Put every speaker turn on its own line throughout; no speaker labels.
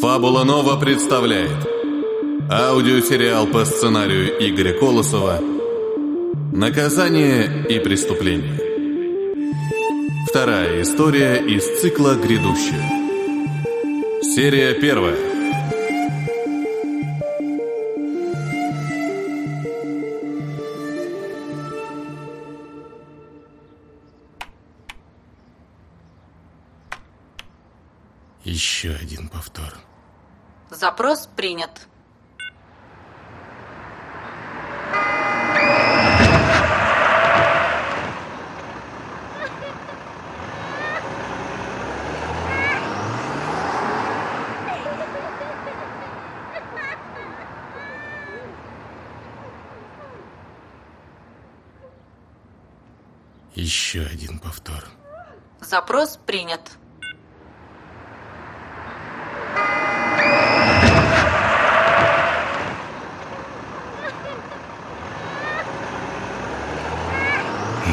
Фабула Нова представляет аудиосериал по сценарию Игоря Колосова «Наказание и преступление». Вторая история из цикла «Грядущее». Серия первая.
Еще один повтор.
Запрос принят.
Еще один повтор.
Запрос принят.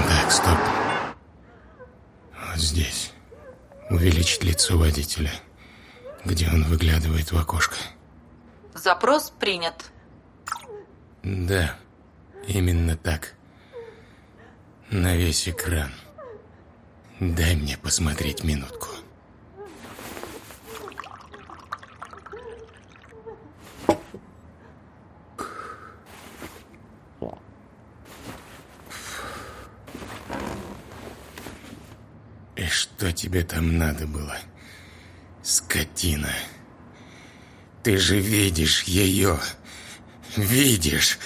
Так, стоп. Вот здесь. Увеличить лицо водителя. Где он выглядывает в окошко.
Запрос принят.
Да, именно так. На весь экран. Дай мне посмотреть минутку. И что тебе там надо было? Скотина. Ты же видишь ее. Видишь.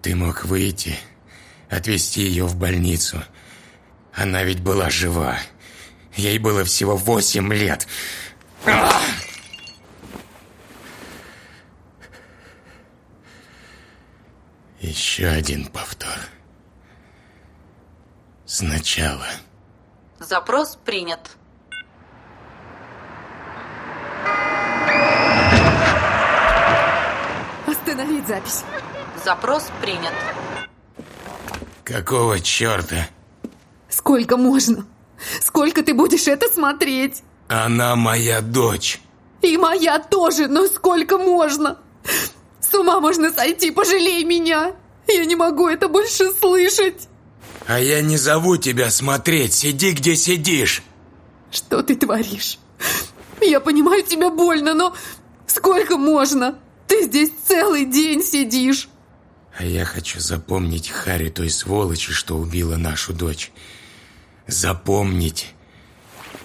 Ты мог выйти, отвезти ее в больницу. Она ведь была жива. Ей было всего восемь лет. Ах! Еще один повтор. Сначала.
Запрос принят.
Остановить запись.
Запрос принят.
Какого черта?
Сколько можно? Сколько ты будешь это смотреть?
Она моя дочь.
И моя тоже, но сколько можно? С ума можно сойти, пожалей меня. Я не могу это больше слышать.
А я не зову тебя смотреть. Сиди, где сидишь.
Что ты творишь? Я понимаю, тебе больно, но сколько можно? Ты здесь целый день сидишь.
А я хочу запомнить Харри той сволочи, что убила нашу дочь. Запомнить.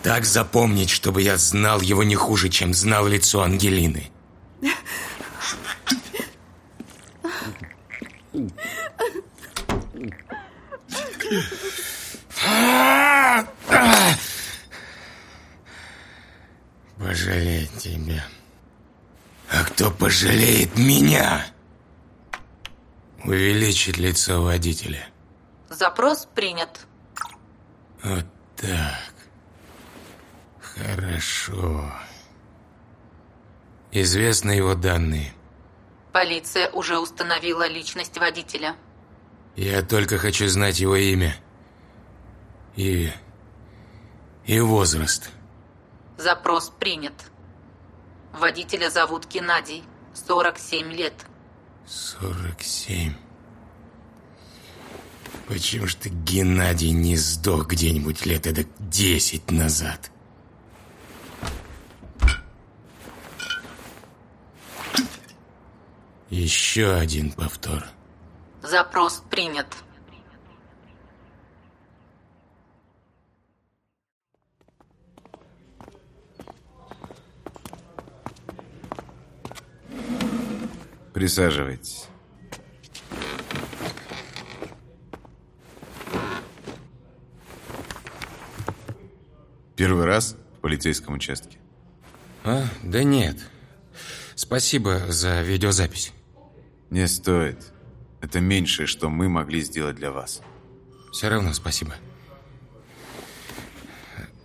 Так запомнить, чтобы я знал его не хуже, чем знал лицо Ангелины. Пожалеть тебя. А кто пожалеет меня? Увеличить лицо водителя.
Запрос принят.
Вот так. Хорошо. Известны его данные.
Полиция уже установила личность водителя.
Я только хочу знать его имя. И... и возраст.
Запрос принят. Водителя зовут Геннадий, 47 лет.
47. Почему ж ты, Геннадий, не сдох где-нибудь лет эдак 10 назад? Еще один повтор.
Запрос принят.
Присаживайтесь. Первый раз в полицейском участке.
А? Да нет. Спасибо за видеозапись.
Не стоит. Это меньшее, что мы могли сделать для вас.
Все равно спасибо.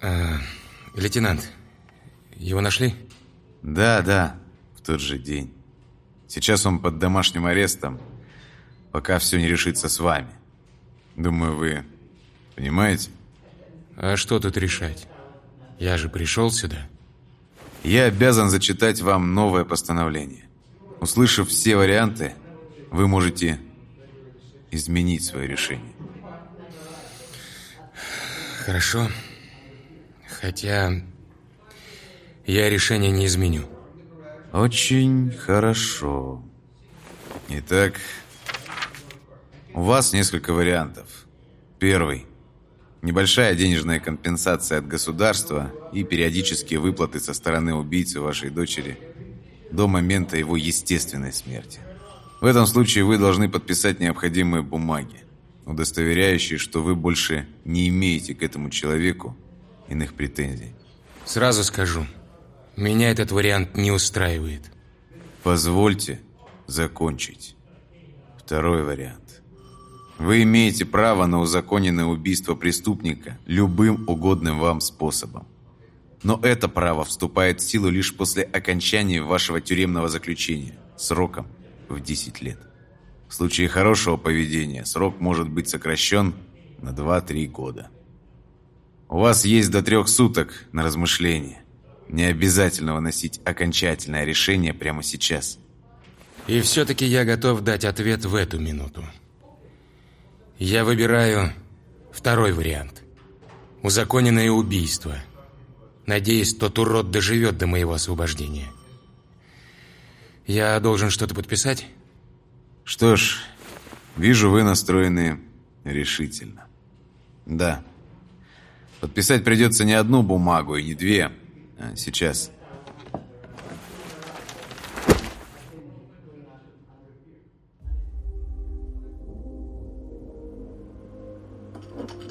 А, лейтенант, его нашли?
Да, да, в тот же день. Сейчас он под домашним арестом. пока все не решится с вами. Думаю, вы понимаете?
А что тут решать? Я же пришел сюда.
Я обязан зачитать вам новое постановление. Услышав все варианты, вы можете изменить свое решение.
Хорошо. Хотя я решение не изменю.
Очень хорошо. Итак, у вас несколько вариантов. Первый. Небольшая денежная компенсация от государства и периодические выплаты со стороны убийцы вашей дочери до момента его естественной смерти. В этом случае вы должны подписать необходимые бумаги, удостоверяющие, что вы больше не имеете к этому человеку иных претензий.
Сразу скажу, меня этот вариант не устраивает.
Позвольте закончить. Второй вариант. Вы имеете право на узаконенное убийство преступника любым угодным вам способом. Но это право вступает в силу лишь после окончания вашего тюремного заключения сроком в 10 лет. В случае хорошего поведения срок может быть сокращен на 2-3 года. У вас есть до трех суток на размышление. Не обязательно выносить окончательное решение прямо сейчас.
И все-таки я готов дать ответ в эту минуту. Я выбираю второй вариант. Узаконенное убийство. Надеюсь, тот урод доживет до моего освобождения. Я должен что-то подписать?
Что ж, вижу, вы настроены решительно. Да. Подписать придется не одну бумагу и не две. А сейчас.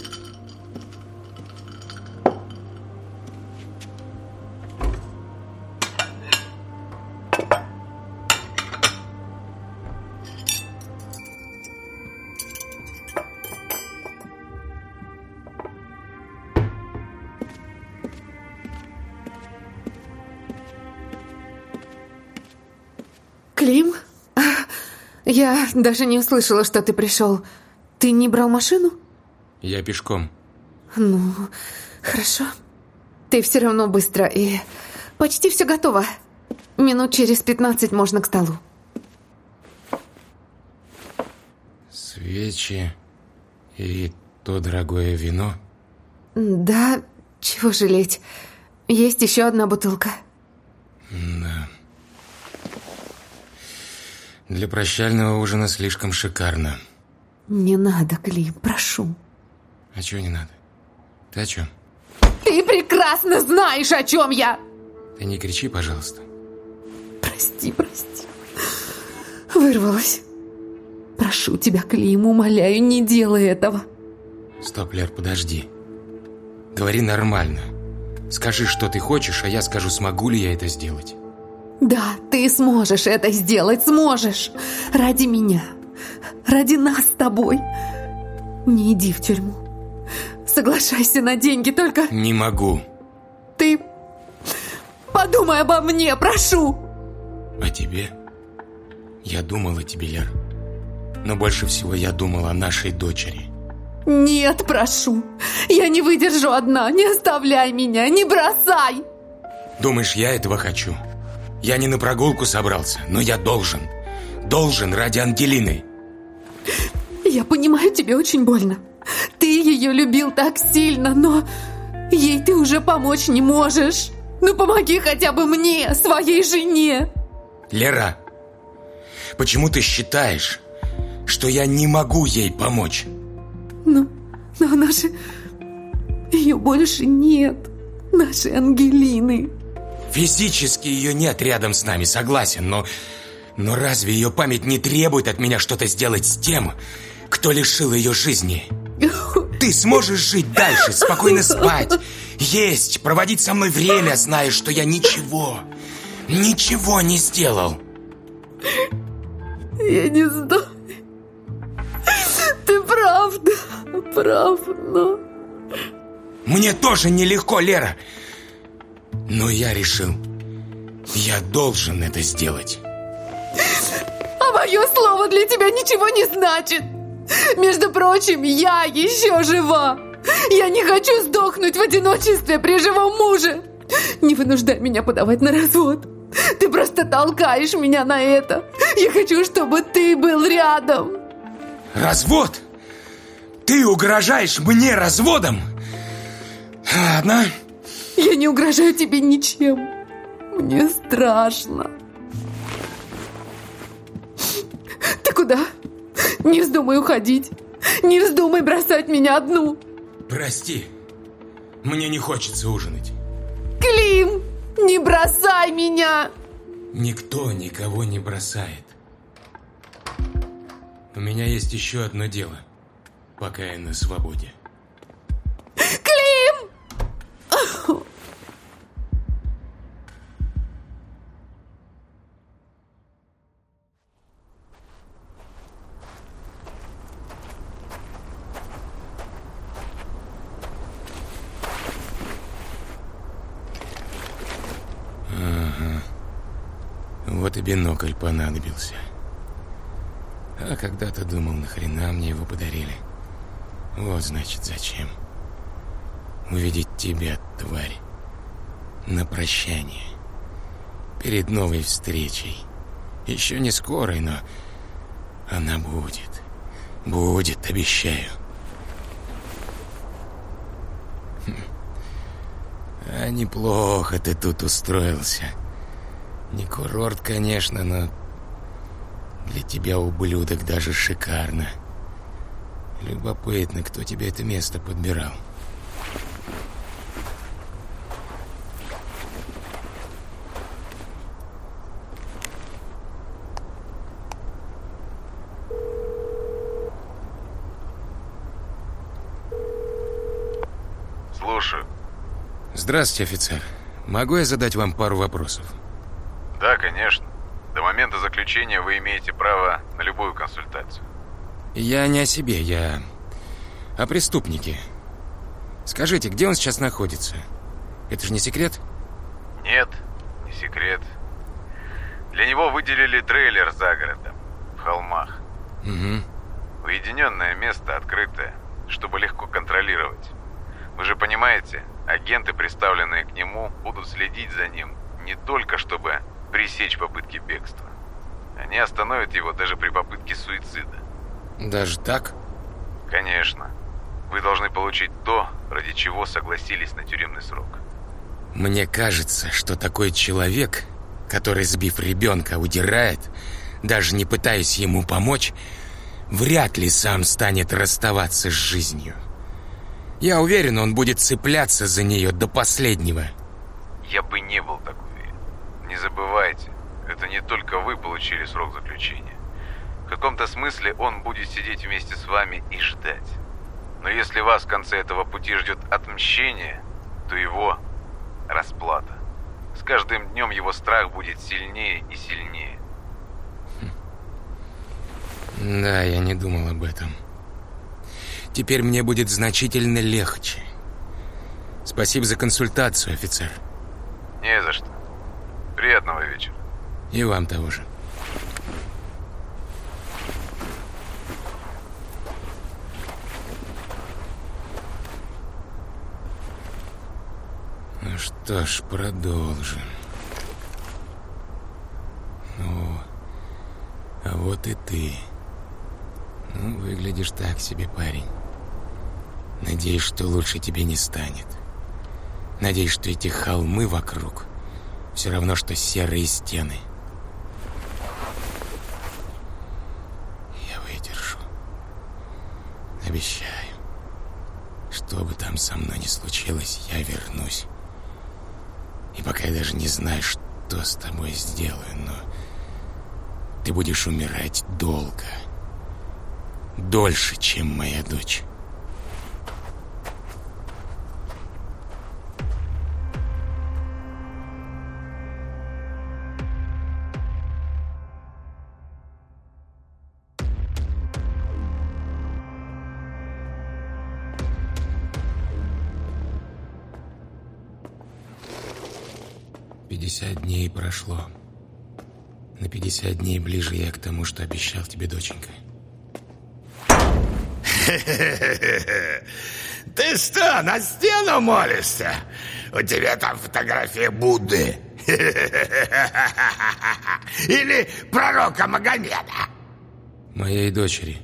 Клим? Я даже не услышала, что ты пришел. Ты не брал машину?
Я пешком.
Ну, хорошо. Ты все равно быстро и почти все готово. Минут через пятнадцать можно к столу.
Свечи и то дорогое вино.
Да, чего жалеть. Есть еще одна бутылка.
Да. Для прощального ужина слишком шикарно.
Не надо, Клим, прошу.
А чего не надо? Ты о чем?
Ты прекрасно знаешь, о чем я.
Ты не кричи, пожалуйста.
Прости, прости. Вырвалась. Прошу тебя, Клим, умоляю, не делай этого.
Стоп, Лер, подожди. Говори нормально. Скажи, что ты хочешь, а я скажу, смогу ли я это сделать.
Да, ты сможешь это сделать, сможешь. Ради меня. Ради нас с тобой. Не иди в тюрьму. Соглашайся на деньги, только
Не могу.
ты подумай обо мне, прошу.
О тебе? Я думал о тебе, Лер. Но больше всего я думал о нашей дочери.
Нет, прошу. Я не выдержу одна. Не оставляй меня, не бросай.
Думаешь, я этого хочу? Я не на прогулку собрался, но я должен. Должен ради Ангелины.
Я понимаю, тебе очень больно. Ты ее любил так сильно, но ей ты уже помочь не можешь. Ну помоги хотя бы мне, своей жене.
Лера, почему ты считаешь, что я не могу ей помочь?
Ну, но она же... Ее больше нет. Нашей Ангелины.
Физически ее нет рядом с нами, согласен, но... Но разве ее память не требует от меня что-то сделать с тем, кто лишил ее жизни? Ты сможешь жить дальше, спокойно спать, есть, проводить со мной время, зная, что я ничего, ничего не сделал.
Я не знаю. Ты прав, да, прав, но...
Мне тоже нелегко, Лера. Но я решил, я должен это сделать.
Помоги Мое слово для тебя ничего не значит. Между прочим, я еще жива. Я не хочу сдохнуть в одиночестве при живом муже. Не вынуждай меня подавать на развод. Ты просто толкаешь меня на это. Я хочу, чтобы ты был рядом.
Развод? Ты угрожаешь мне разводом? Ладно.
Я не угрожаю тебе ничем. Мне страшно. Ты куда? Не вздумай уходить. Не вздумай бросать меня одну.
Прости. Мне не хочется ужинать.
Клим, не бросай меня.
Никто никого не бросает. У меня есть еще одно дело, пока я на свободе. И бинокль понадобился. А когда-то думал, нахрена мне его подарили. Вот, значит, зачем. Увидеть тебя, тварь. На прощание. Перед новой встречей. Еще не скорой, но она будет. Будет, обещаю. Хм. А неплохо ты тут устроился. Не курорт, конечно, но для тебя, ублюдок, даже шикарно. Любопытно, кто тебе это место подбирал.
Слушаю.
Здравствуйте, офицер. Могу я задать вам пару вопросов?
Да, конечно. До момента заключения вы имеете право на любую консультацию.
Я не о себе, я о преступнике. Скажите, где он сейчас находится? Это же не секрет?
Нет, не секрет. Для него выделили трейлер за городом, в холмах.
Угу.
Уединенное место, открытое, чтобы легко контролировать. Вы же понимаете, агенты, представленные к нему, будут следить за ним не только чтобы пресечь попытки бегства. Они остановят его даже при попытке суицида.
Даже так?
Конечно. Вы должны получить то, ради чего согласились на тюремный срок.
Мне кажется, что такой человек, который, сбив ребенка, удирает, даже не пытаясь ему помочь, вряд ли сам станет расставаться с жизнью. Я уверен, он будет цепляться за нее до последнего.
Я бы не был так забывайте, это не только вы получили срок заключения. В каком-то смысле он будет сидеть вместе с вами и ждать. Но если вас в конце этого пути ждет отмщение, то его расплата. С каждым днем его страх будет сильнее и сильнее.
Да, я не думал об этом. Теперь мне будет значительно легче. Спасибо за консультацию, офицер.
Не за что. Приятного вечера.
И вам того же. Ну что ж, продолжим. Ну, а вот и ты. Ну, выглядишь так себе, парень. Надеюсь, что лучше тебе не станет. Надеюсь, что эти холмы вокруг все равно, что серые стены. Я выдержу. Обещаю. Что бы там со мной ни случилось, я вернусь. И пока я даже не знаю, что с тобой сделаю, но ты будешь умирать долго. Дольше, чем моя дочь. Прошло. На 50 дней ближе я к тому, что обещал тебе, доченька.
Ты что, на стену молишься? У тебя там фотография Будды. Или пророка Магомеда.
Моей дочери.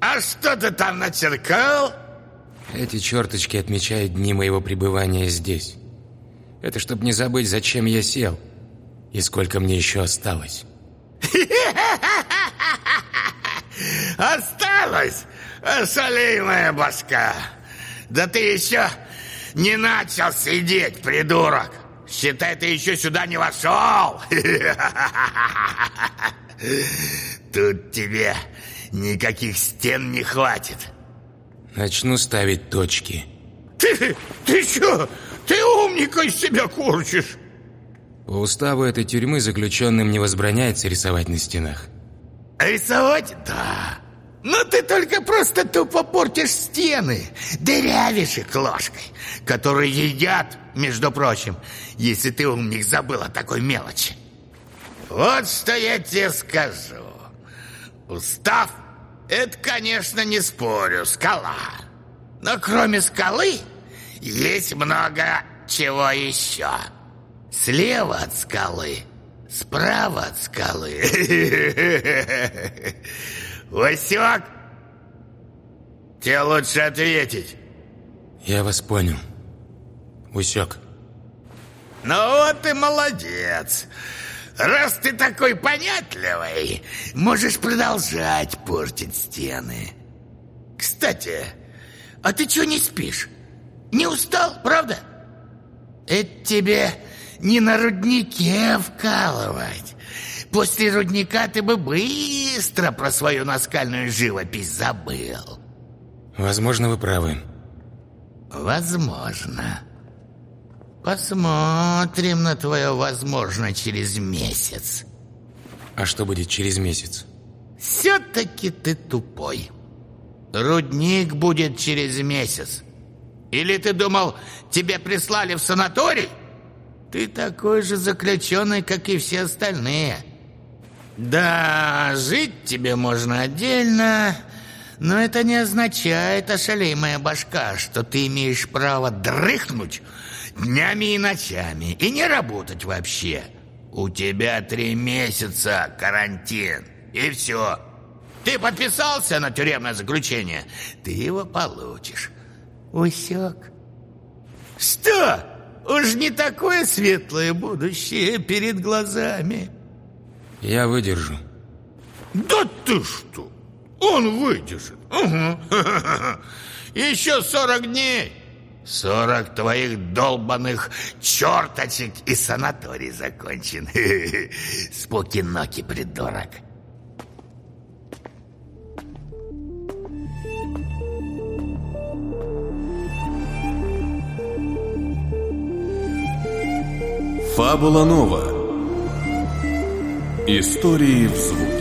А что ты там начеркал?
Эти черточки отмечают дни моего пребывания здесь. Это чтобы не забыть, зачем я сел и сколько мне еще осталось.
Осталось? Шалейная башка. Да ты еще не начал сидеть, придурок. Считай, ты еще сюда не вошел. Тут тебе никаких стен не хватит.
Начну ставить точки.
Ты, ты что? Ты умника из себя курчишь.
По уставу этой тюрьмы заключенным не возбраняется рисовать на стенах.
Рисовать? Да. Но ты только просто тупо портишь стены, дырявишь их ложкой, которые едят, между прочим, если ты умник забыл о такой мелочи. Вот что я тебе скажу. Устав — это, конечно, не спорю, скала. Но кроме скалы есть много чего еще. Слева от скалы, справа от скалы. Васек, тебе лучше ответить.
Я вас понял. Усек.
Ну вот и молодец. Раз ты такой понятливый, можешь продолжать портить стены. Кстати, а ты что не спишь? Не устал, правда? Это тебе не на руднике вкалывать. После рудника ты бы быстро про свою наскальную живопись забыл.
Возможно, вы правы.
Возможно. Посмотрим на твое возможно через месяц.
А что будет через месяц?
Все-таки ты тупой. Рудник будет через месяц. Или ты думал, тебя прислали в санаторий? Ты такой же заключенный, как и все остальные. Да, жить тебе можно отдельно, но это не означает, ошалей моя башка, что ты имеешь право дрыхнуть днями и ночами и не работать вообще. У тебя три месяца карантин, и все. Ты подписался на тюремное заключение, ты его получишь. Усек? Что? Уж не такое светлое будущее перед глазами.
Я выдержу.
Да ты что? Он выдержит. Угу. Еще сорок дней. Сорок твоих долбанных черточек и санаторий закончен. Споки-ноки, придурок.
Фабула Нова. Истории в звуке.